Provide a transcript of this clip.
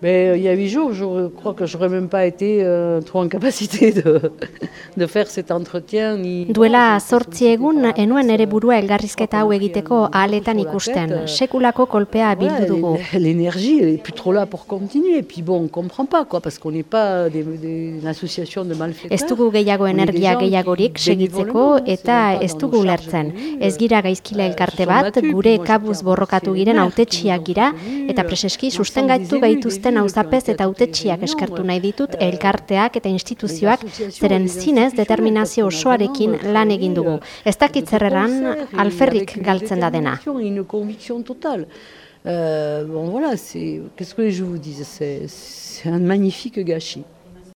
Mais il y a huit jours, je crois que j'aurais même pas été euh, trop en capacité de, de faire cet entretien. Ni... Duela zortzi egun, enuen ere burua elgarrizketa hau egiteko ahaletan ikusten. Sekulako kolpea bildu dugu. L'énergie, elle est plus trop là pour continuer. Puis bon, on comprend pas, quoi, parce qu'on n'est pas des, des, une association de malfaiteurs. Ez dugu gehiago energia gehiagorik segitzeko eta ez dugu lertzen. Ez gira gaizkile elkarte bat, gure kabuz borrokatu giren autetxiak gira, eta preseski sustengaitu gaituzten dituzten auzapez eta autetxiak eskartu nahi ditut elkarteak eta instituzioak zeren zinez determinazio osoarekin lan egin dugu. Ez dakit zerreran alferrik galtzen da dena. Euh, bon voilà, c'est qu'est-ce que je vous dis, c'est un magnifique gâchis.